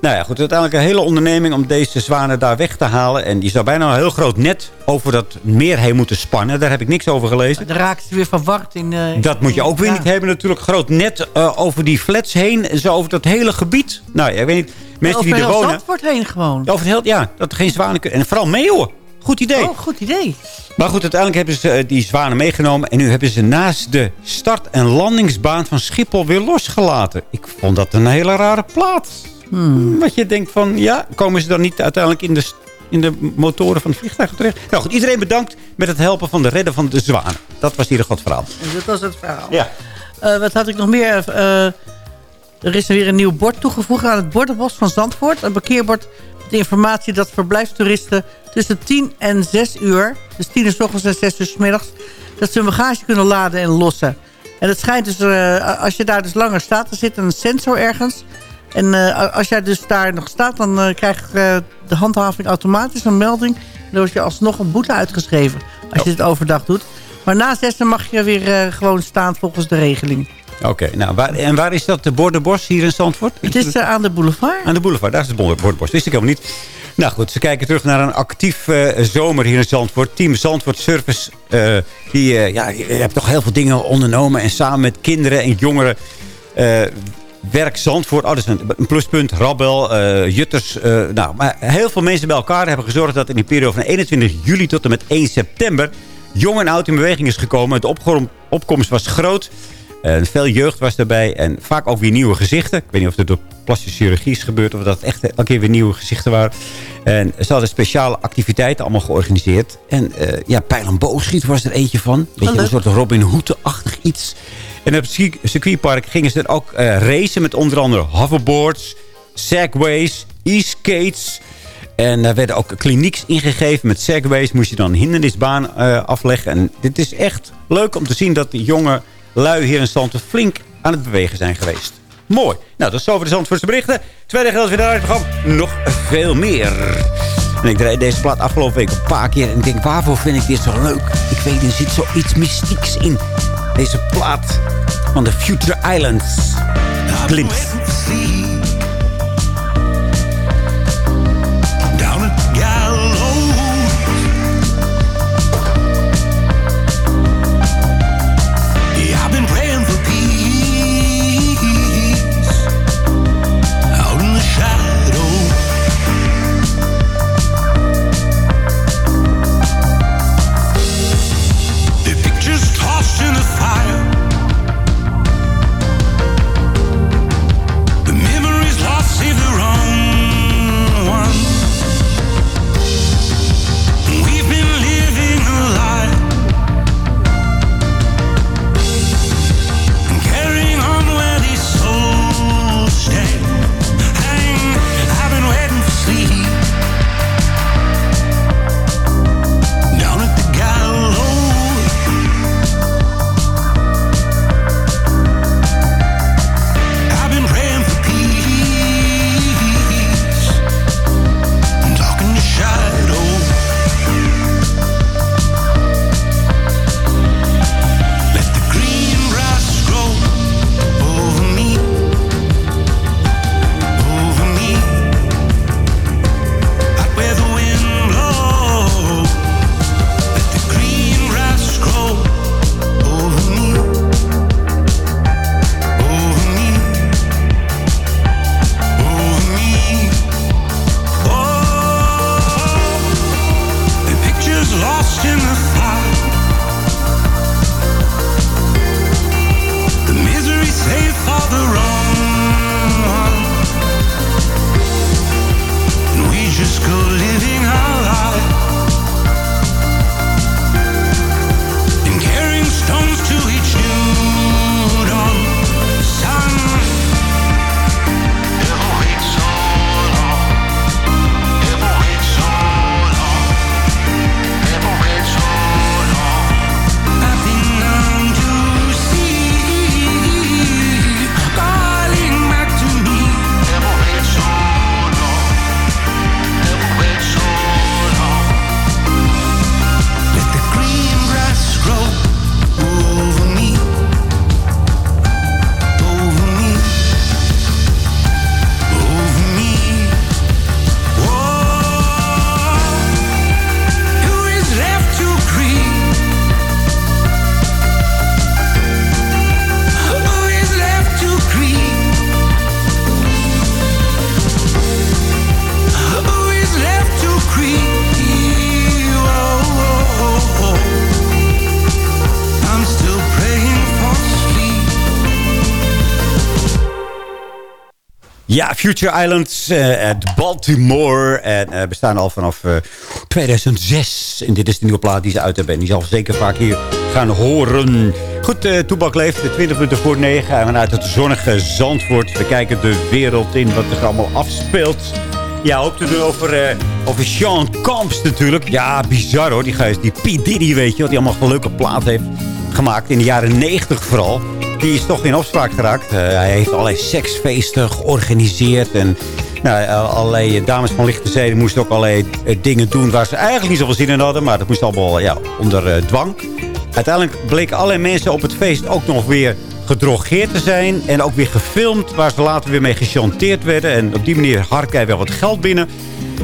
Nou ja, goed. Uiteindelijk een hele onderneming om deze zwanen daar weg te halen. En die zou bijna een heel groot net over dat meer heen moeten spannen. Daar heb ik niks over gelezen.
Dan raakt ze weer verward in... eh,
Dat moet je ook weer
ja.
niet hebben natuurlijk. Groot net eh, over die flats heen. Zo over dat hele gebied. Nou, ja, ik weet niet. Mensen
over
die er
heel
wonen.
Zandvoort heen gewoon.
Over het heel, ja, dat er geen zwanen kunnen. En vooral meeuwen. Goed idee.
Oh, goed idee.
Maar goed, uiteindelijk hebben ze eh, die zwanen meegenomen. En nu hebben ze naast de start- en landingsbaan van Schiphol weer losgelaten. Ik vond dat een hele rare plaats.
Hmm.
Wat je denkt van, ja, komen ze dan niet uiteindelijk in de, in de motoren van het vliegtuig terecht? Nou goed, iedereen bedankt met het helpen van de redden van de zwanen. Dat was hier een goed verhaal.
Dat was het verhaal.
Ja.
Eh, wat had ik nog meer? Eh, er is er weer een nieuw bord toegevoegd aan het bordenbos van Zandvoort. Een parkeerbord de informatie dat verblijfstoeristen tussen 10 en 6 uur... dus 10 uur s ochtends en 6 uur s middags... dat ze hun bagage kunnen laden en lossen. En het schijnt dus, eh, als je daar dus langer staat... er zit een sensor ergens... En eh, als jij dus daar nog staat, dan eh, krijgt de handhaving automatisch een melding. Dan word je alsnog een boete uitgeschreven als je het overdag doet. Maar na zessen mag je weer gewoon staan volgens de regeling.
Oké, nou, waar, en waar is dat de bordenbos hier in Zandvoort?
Het is eh, aan de boulevard.
Aan de boulevard, daar is het bordenbos. Wist ik helemaal niet. Nou goed, ze kijken terug naar een actief eh, zomer hier in Zandvoort. Team Zandvoort Service. eh, die, ja, je hebt toch heel veel dingen ondernomen. En samen met kinderen en jongeren... Werk Zandvoort, oh, dat is een, pluspunt. Rabbel, Jutters. nou, maar heel veel mensen bij elkaar hebben gezorgd... dat in die periode van 21 juli tot en met 1 september... jong en oud in beweging is gekomen. De opkom- opkomst was groot. Veel jeugd was erbij. En vaak ook weer nieuwe gezichten. Ik weet niet of het door plastische chirurgie is gebeurd. Of dat het echt elke keer weer nieuwe gezichten waren. En ze hadden speciale activiteiten allemaal georganiseerd. En eh, ja, pijl en boogschiet was er eentje van. Weet je, een soort Robin Hood-achtig iets. En op het circuit- circuitpark gingen ze er ook eh, racen. Met onder andere hoverboards, segways, e-skates... En daar werden ook klinieks ingegeven met segways. Moest je dan een hindernisbaan eh, afleggen. En dit is echt leuk om te zien dat die jonge lui hier in Zandvoort flink aan het bewegen zijn geweest. Mooi. Nou, dat is over de Zandvoortse berichten. Tweede gedeelte weer daaruit gegaan. Nog veel meer. En ik draai deze plaat afgelopen week een paar keer. En ik denk, waarvoor vind ik dit zo leuk? Ik weet, er zit zoiets mystieks in. Deze plaat van de Future Islands. Blind. Ja, Future Islands eh, uit Baltimore. En eh, bestaan al vanaf eh, 2006. En dit is de nieuwe plaat die ze uit hebben. En die zal zeker vaak hier gaan horen. Goed, eh Toebak leeft 20 minuten voor 9. En vanuit het zonnige Zandvoort. We kijken de wereld in wat er allemaal afspeelt. Ja, ook te doen over, eh, over Sean Camps natuurlijk. Ja, bizar hoor. Die gast, die P. Diddy, weet je. Wat die allemaal leuke plaat heeft gemaakt. In de jaren 90 vooral. Die is toch in opspraak geraakt. Eh, hij heeft allerlei seksfeesten georganiseerd. En nou, eh, allerlei dames van lichte moesten ook allerlei eh, dingen doen... waar ze eigenlijk niet zoveel zin in hadden. Maar dat moest allemaal ja, onder dwang. Uiteindelijk bleken allerlei mensen op het feest ook nog weer gedrogeerd te zijn. En ook weer gefilmd, waar ze later weer mee gechanteerd werden. En op die manier harkt hij wel wat geld binnen.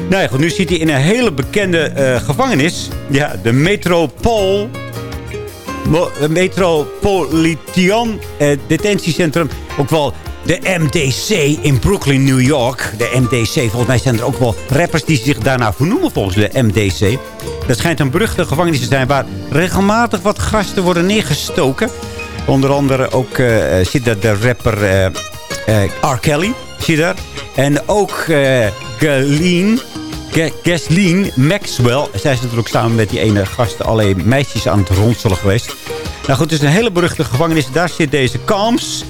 Nou ja, goed, nu zit hij in een hele bekende gevangenis. Ja, de Metropool... Metropolitan eh, Detentiecentrum. Ook wel de MDC in Brooklyn, New York. De MDC, volgens mij zijn er ook wel rappers die zich daarna vernoemen volgens de MDC. Dat schijnt een beruchte gevangenis te zijn waar regelmatig wat gasten worden neergestoken. Onder andere ook eh, zit daar de rapper eh, R. Kelly. Daar? En ook eh Galeen, Ga- Ghislaine Maxwell. Zij is natuurlijk samen met die ene gast allerlei meisjes aan het ronselen geweest. Nou goed, het is een hele beruchte gevangenis. Daar zit deze Kams.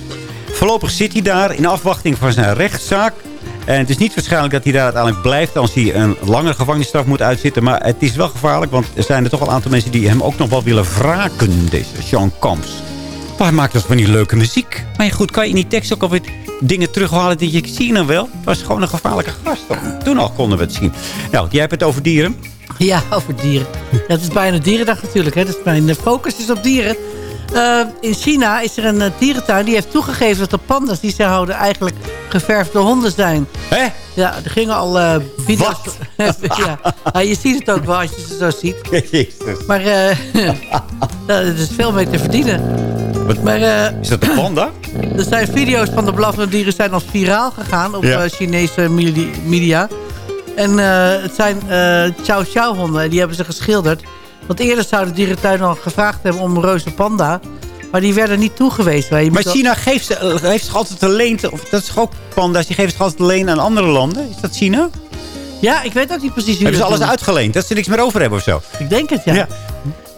Voorlopig zit hij daar in afwachting van zijn rechtszaak. En het is niet waarschijnlijk dat hij daar uiteindelijk blijft... als hij een lange gevangenisstraf moet uitzitten. Maar het is wel gevaarlijk, want er zijn er toch wel een aantal mensen... die hem ook nog wel willen wraken, deze Sean Kams. Maar hij maakt dus van die leuke muziek. Maar goed, kan je in die tekst ook alweer dingen terughalen die je zie nou wel? Het was gewoon een gevaarlijke gast. toch? Toen al konden we het zien. Nou, jij hebt het over dieren.
Ja, over dieren. Ja, het is bijna dierendag natuurlijk. Hè. Dus mijn eh, focus is op dieren. Eh, in China is er een eh, dierentuin die heeft toegegeven dat de pandas die ze houden eigenlijk geverfde honden zijn.
Hè?
Ja, er gingen al eh video's... ja. Je ziet het ook wel als je ze zo ziet.
Jezus.
Maar ja, er is veel mee te verdienen. Maar, eh,
Is dat een panda?
er zijn video's van de blaffende dieren zijn al viraal gegaan op
Ja.
eh, Chinese media. En eh, het zijn eh chow chow honden. En die hebben ze geschilderd. Want eerder zouden dierentuin al gevraagd hebben om een reuze panda. Maar die werden niet toegewezen.
Maar China geeft, ze, heeft zich altijd alleen... Of dat is ook panda's, die geven zich altijd alleen aan andere landen. Is dat China?
Ja, ik weet ook niet precies hoe
Hebben ze alles
doen.
uitgeleend? Dat ze niks meer over hebben of zo?
Ik denk het, ja.
Ja.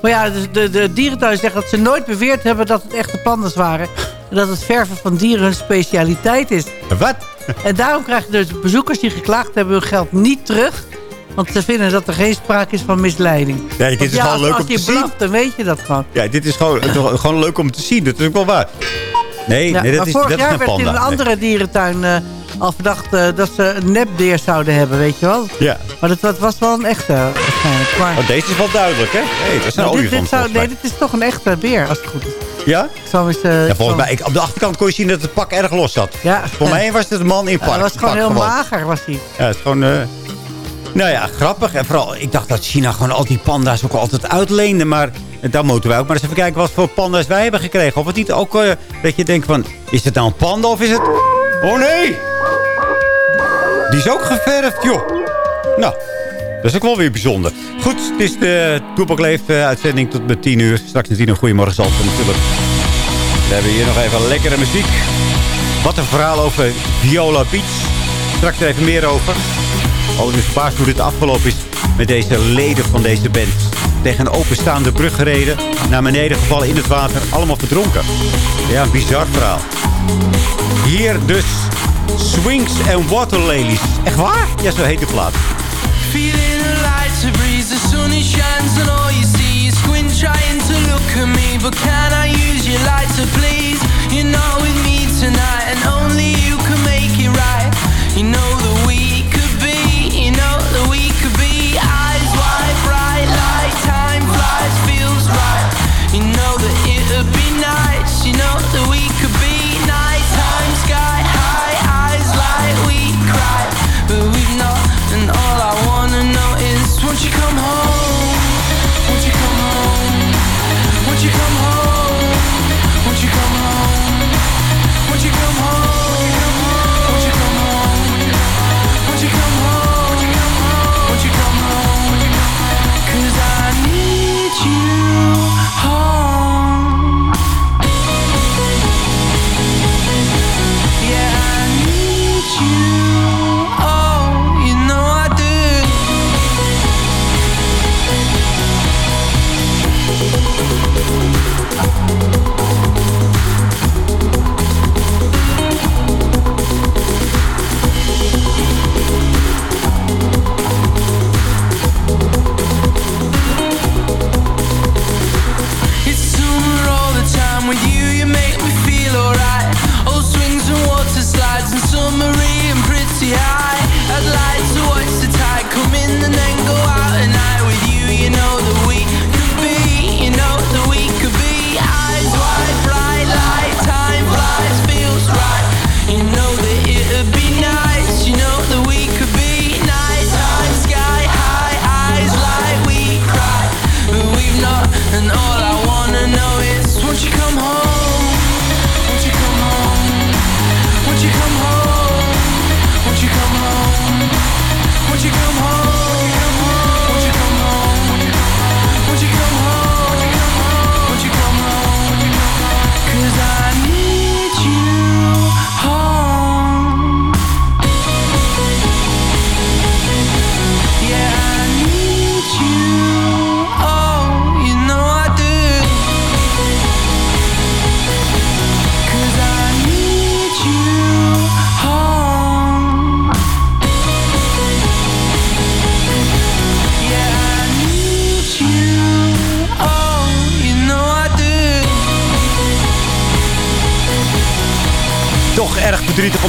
Maar ja, de, de, de dierentuin zegt dat ze nooit beweerd hebben dat het echte pandas waren. En dat het verven van dieren hun specialiteit is.
Wat?
En daarom krijgen dus bezoekers die geklaagd hebben hun geld niet terug. Want ze vinden dat er geen sprake is van misleiding.
Ja, dit is gewoon
als,
leuk
als
om
je
te zien.
blaft, dan weet je dat gewoon.
Ja, dit is gewoon, gewoon leuk om te zien. Dat is ook wel waar. Nee,
Ja,
nee dat
maar
is,
vorig
dat is
jaar werd
panda.
in een andere dierentuin eh, al verdacht eh, dat ze een nepdeer zouden hebben, weet je wel.
Ja.
Maar dat, dat was wel een echte waarschijnlijk. Maar,
Oh, deze is wel duidelijk, hè? Hey, dat is een
maar dit, dit zou, nee, dit is toch een echte beer, als het goed is.
Ja?
Ik zal eens, eh,
Ja, volgens mij, ik, op de achterkant kon je zien dat het pak erg los zat.
Ja,
Voor mij was het een man in pak.
hij was gewoon
pak
heel mager, was hij.
Ja, het is gewoon... eh, nou ja, grappig. En vooral, ik dacht dat China gewoon al die panda's ook altijd uitleende. Maar daar moeten wij ook maar eens even kijken wat voor panda's wij hebben gekregen. Of het niet ook eh, dat je denkt van, is het nou een panda of is het... Oh nee! Die is ook geverfd, joh. Nou, dat is ook wel weer bijzonder. Goed, het is de Toepakleef uitzending tot met 10 uur. Straks met 10 uur. Goedemorgen, Zalten natuurlijk. We hebben hier nog even lekkere muziek. Wat een verhaal over Viola Beach. Straks even meer over. Al is verbaasd hoe dit afgelopen is met deze leden van deze band. Tegen een openstaande brug gereden. Naar beneden gevallen in het water. Allemaal verdronken. Ja, een bizar verhaal. Hier dus Swings and Water Lilies. Echt waar? Ja, zo heet de plaat.
Feeling a lighter breeze, the sun it shines and all you see is squint trying to look at me. But can I use your lighter, please? You're not with me tonight, and only you can make it right. You know that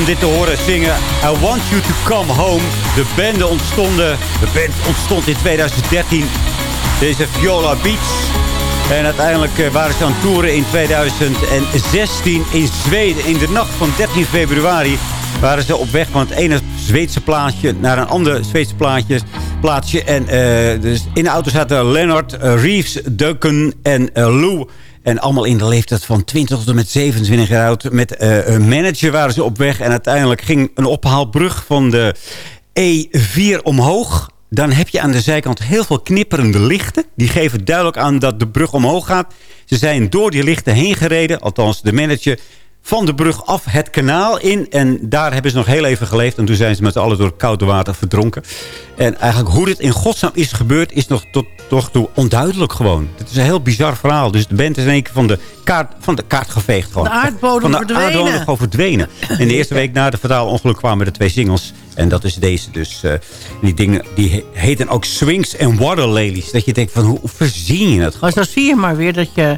dit te horen zingen. I want you to come home. De band ontstonden, de band ontstond in 2013. Deze Viola Beach. En uiteindelijk eh, waren ze aan het toeren in 2016 in Zweden. In de nacht van 13 februari waren ze op weg van het ene Zweedse plaatsje naar een ander Zweedse plaatsje. plaatsje. En eh, dus in de auto zaten Leonard, eh, Reeves, Duncan en Lou. En allemaal in de leeftijd van 20 tot en met 27 jaar oud. Met eh, een manager waren ze op weg. En uiteindelijk ging een ophaalbrug van de E4 omhoog. Dan heb je aan de zijkant heel veel knipperende lichten. Die geven duidelijk aan dat de brug omhoog gaat. Ze zijn door die lichten heen gereden. Althans, de manager van de brug af het kanaal in. En daar hebben ze nog heel even geleefd. En toen zijn ze met z'n allen door het koude water verdronken. En eigenlijk hoe dit in godsnaam is gebeurd... is nog tot, toch toe onduidelijk gewoon. Het is een heel bizar verhaal. Dus de band is in één keer van de kaart, van de kaart geveegd. Gewoon.
De aardbodem
van de
verdwenen.
aardbodem gewoon verdwenen. In de eerste week na de ongeluk kwamen de twee singles. En dat is deze dus. eh, die dingen die he- heten ook swings en waterlilies. Dat je denkt van hoe verzin je het?
Maar zo zie je maar weer dat je,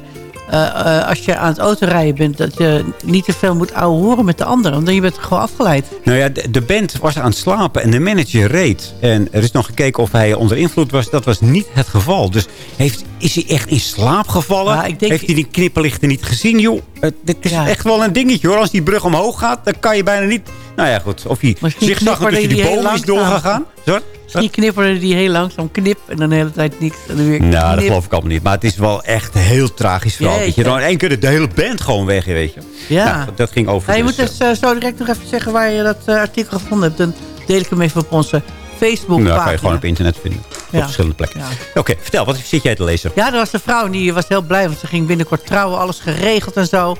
eh, eh, als je aan het autorijden bent... dat je niet te veel moet horen met de anderen. Want je bent gewoon afgeleid.
Nou ja, de, de band was aan het slapen en de manager reed. En er is nog gekeken of hij onder invloed was. Dat was niet het geval. Dus heeft, is hij echt in slaap gevallen?
Ja, ik denk-
Heeft hij die knipperlichten niet gezien, joh? Het, is
Ja.
echt wel een dingetje, hoor. Als die brug omhoog gaat, dan kan je bijna niet... Nou ja, goed. Of hij zich zag tussen die bomen is doorgegaan. Sorry?
Misschien knipperde die heel langzaam knip en dan de hele tijd niks. En dan weer
Nou, dat geloof ik allemaal niet. Maar het is wel echt heel tragisch verhaal. Dat je dan in één keer de hele band gewoon weg, weet je.
Ja.
Nou, dat ging over.
Ja, je
dus,
moet dus zo direct nog even zeggen waar je dat eh, artikel gevonden hebt. Dan deel ik hem even op onze Facebook
nou,
pagina.
kan je gewoon op internet vinden. Op verschillende plekken.
Ja.
Oké, vertel. Wat zit jij te lezen?
Ja, er was een vrouw die was heel blij, want ze ging binnenkort trouwen, alles geregeld en zo.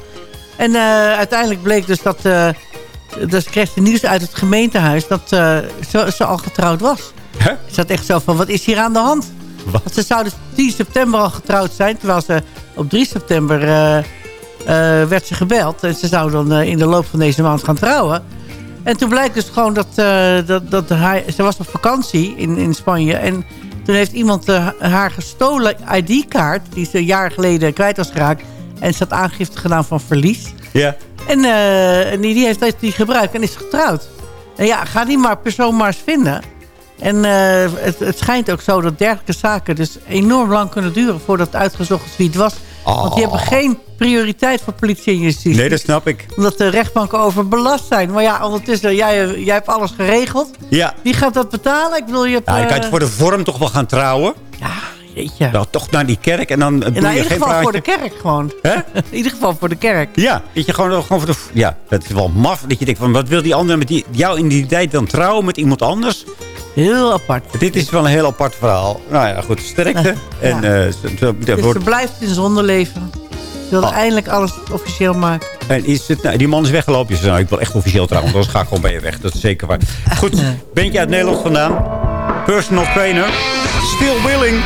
En uiteindelijk bleek dus dat, dus kreeg ze nieuws uit het gemeentehuis dat eh, ze, ze al getrouwd was.
Hè?
Ze zat echt zo van, wat is hier aan de hand?
Wat?
Want ze zou dus 10 september al getrouwd zijn, terwijl ze op 3 september eh, eh, werd ze gebeld. En ze zou dan in de loop van deze maand gaan trouwen. En toen blijkt dus gewoon dat, dat, dat hij, ze was op vakantie in, in Spanje. En toen heeft iemand haar gestolen ID-kaart, die ze een jaar geleden kwijt was geraakt. En ze had aangifte gedaan van verlies.
Ja.
En en die, die heeft die gebruikt en is getrouwd. En ja, ga die maar persoon maar eens vinden. En eh, het, het schijnt ook zo dat dergelijke zaken dus enorm lang kunnen duren... voordat het uitgezocht is wie het was. Want die hebben geen prioriteit voor politie en justitie.
Oh. Nee, dat snap ik.
Omdat de rechtbanken overbelast zijn. Maar ja, ondertussen, jij, jij hebt alles geregeld.
Ja.
Wie gaat dat betalen? Ik bedoel, je hebt...
Ja, je kan
eh,
het voor de vorm toch wel gaan trouwen.
Jeetje.
Nou, toch naar die kerk en dan doe
in
je
ieder geval voor de kerk gewoon.
Hè?
In ieder geval voor de kerk.
Ja, dat je gewoon, gewoon voor de... Ja, dat is wel maf. Dat je denkt van, wat wil die andere met die, jouw identiteit dan trouwen met iemand anders?
Heel apart.
Dit is wel een heel apart verhaal. Nou ja, goed, sterkte. En eh, ze- ze-
Dus
wordt-
ze blijft in zonneleven. Ze wilde
Oh.
eindelijk alles officieel maken.
En is het, nou, die man is weggelopen. Zegt, nou, ik wil echt officieel trouwen. Anders ga ik gewoon bij je weg. Dat is zeker waar. Goed, ben je uit Nederland vandaan? Personal trainer. Still willing.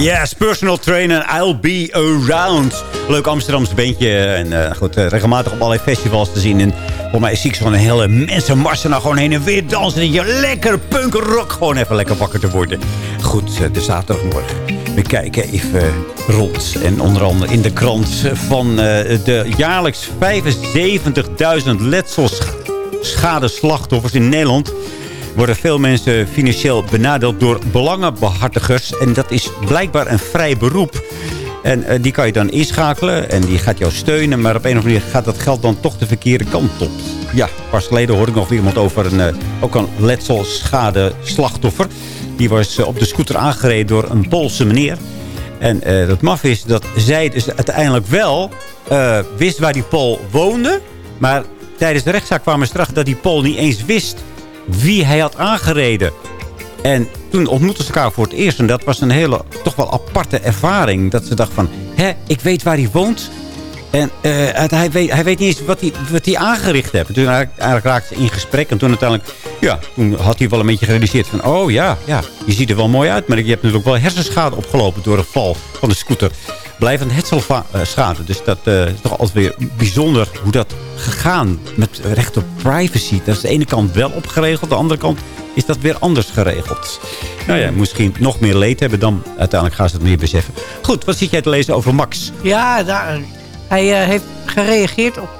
Yes, personal trainer, I'll be around. Leuk Amsterdamse beentje. En eh, goed, eh, regelmatig op allerlei festivals te zien. En voor mij zie ik zo'n hele mensenmassa nou gewoon heen en weer dansen. En je lekker punkrock gewoon even lekker wakker te worden. Goed, eh, de zaterdagmorgen. We kijken even rond. En onder andere in de krant van de jaarlijks 75.000 letselschadeslachtoffers in Nederland worden veel mensen financieel benadeeld door belangenbehartigers. En dat is blijkbaar een vrij beroep. En eh, die kan je dan inschakelen en die gaat jou steunen. Maar op een of andere manier gaat dat geld dan toch de verkeerde kant op. Ja, pas geleden hoorde ik nog iemand over een, eh, ook een letselschade slachtoffer. Die was eh, op de scooter aangereden door een Poolse meneer. En eh het maf is dat zij dus uiteindelijk wel wist waar die Pool woonde. Maar tijdens de rechtszaak kwamen ze erachter dat die Pool niet eens wist wie hij had aangereden. En toen ontmoetten ze elkaar voor het eerst. En dat was een hele, toch wel aparte ervaring. Dat ze dacht van, hè, ik weet waar hij woont. En eh, hij, weet, hij weet niet eens wat hij, wat aangericht heeft. En toen eigenlijk, raakte in gesprek. En toen uiteindelijk, ja, toen had hij wel een beetje gerealiseerd van... Oh ja, ja, je ziet er wel mooi uit. Maar je hebt natuurlijk wel hersenschade opgelopen door een val van de scooter. Blijvend hetzelschade. Dus dat eh, is toch altijd weer bijzonder hoe dat gegaan. Met recht op privacy. Dat is de ene kant wel opgeregeld. De andere kant is dat weer anders geregeld. Nou ja, misschien nog meer leed hebben dan uiteindelijk gaan ze het meer beseffen. Goed, wat zit jij te lezen over Max?
Ja, daar, hij eh, heeft gereageerd op...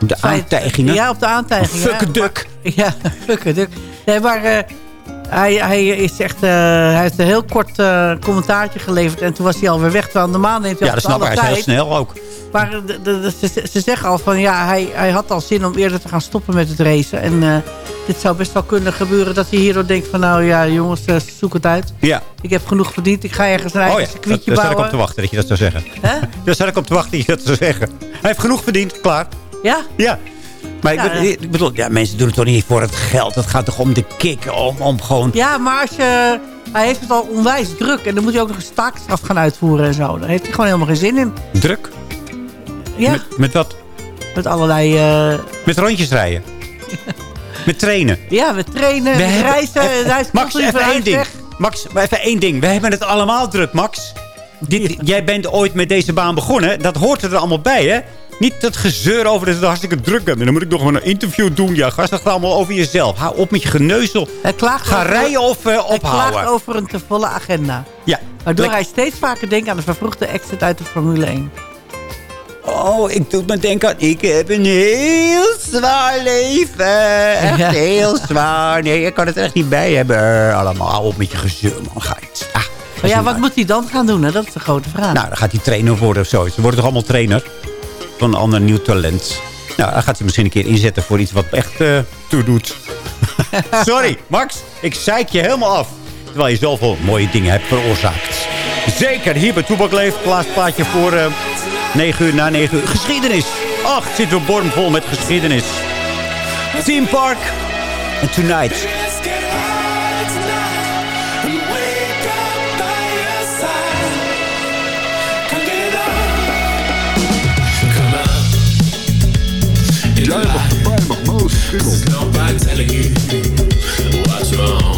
Op de
feit-
aantijgingen?
Ja, op de aantijgingen.
Fuckenduk.
Maar- Ja, fuckenduk. Nee, maar eh, hij, hij, is echt, eh, hij heeft een heel kort eh, commentaartje geleverd. En toen was hij alweer weg. Terwijl normaal neemt hij
Ja, dat snap ik. Hij is heel snel ook.
Maar de, de- de- ze, ze zeggen al van ja, hij, hij had al zin om eerder te gaan stoppen met het racen. En eh, dit zou best wel kunnen gebeuren dat hij hierdoor denkt van nou ja jongens, eh, zoek het uit.
Ja.
Ik heb genoeg verdiend, ik ga ergens een eigen
Oh ja,
circuitje
daar zat ik
bouwen.
op te wachten dat je dat zou zeggen.
Hè?
Daar zat ik op te wachten dat je dat zou zeggen. Hij heeft genoeg verdiend, klaar.
Ja?
Ja. Maar ik
Ja,
bedoel, ik bedoel, ja, mensen doen het toch niet voor het geld. Het gaat toch om de kick, om, om gewoon...
Ja, maar als je, hij heeft het al onwijs druk. En dan moet hij ook nog een taakstraf gaan uitvoeren en zo. Daar heeft hij gewoon helemaal geen zin in.
Druk?
Ja,
Met, met wat?
met allerlei... eh,
Met rondjes rijden. met trainen.
ja, met trainen,
We
met
hebben-
reizen.
even-
hij is
Max, even één ding.
weg.
Max, maar even één ding. We hebben het allemaal druk, Max. Dit, Jij bent ooit met deze baan begonnen. Dat hoort er allemaal bij, hè? Niet dat gezeur over dat het hartstikke druk dan moet ik nog wel een interview doen. Ja, gast, dat gaat allemaal over jezelf. Hou op met je geneuzel.
Hij klaagt
Ga
over-
rijden of
Hij
ophouden.
klaagt over een te volle agenda.
Ja.
Waardoor hij steeds vaker denkt aan de vervroegde exit uit de Formule 1.
Oh, ik doe me denken aan... Ik heb een heel zwaar leven. Echt
Ja.
heel zwaar. Nee, ik kan het echt niet bij hebben. Allemaal hou op met je gezeur, man. Ga iets. Ah,
Maar ja, wat moet hij dan gaan doen? Hè? Dat is de grote vraag.
Nou, dan gaat hij trainer worden of zoiets. Ze worden toch allemaal trainer van een ander nieuw talent. Nou, dan gaat hij misschien een keer inzetten voor iets wat echt eh toe doet. Sorry, Max. Ik zeik je helemaal af. Terwijl je zoveel mooie dingen hebt veroorzaakt. Zeker, hier bij Toebak Leeft. Laatst plaatje voor eh 9 uur na 9 uur. Geschiedenis. Ach, het zit weer bormvol met geschiedenis. Team Park. En Tonight.
Moos schimmel.
Nobody telling you what's wrong.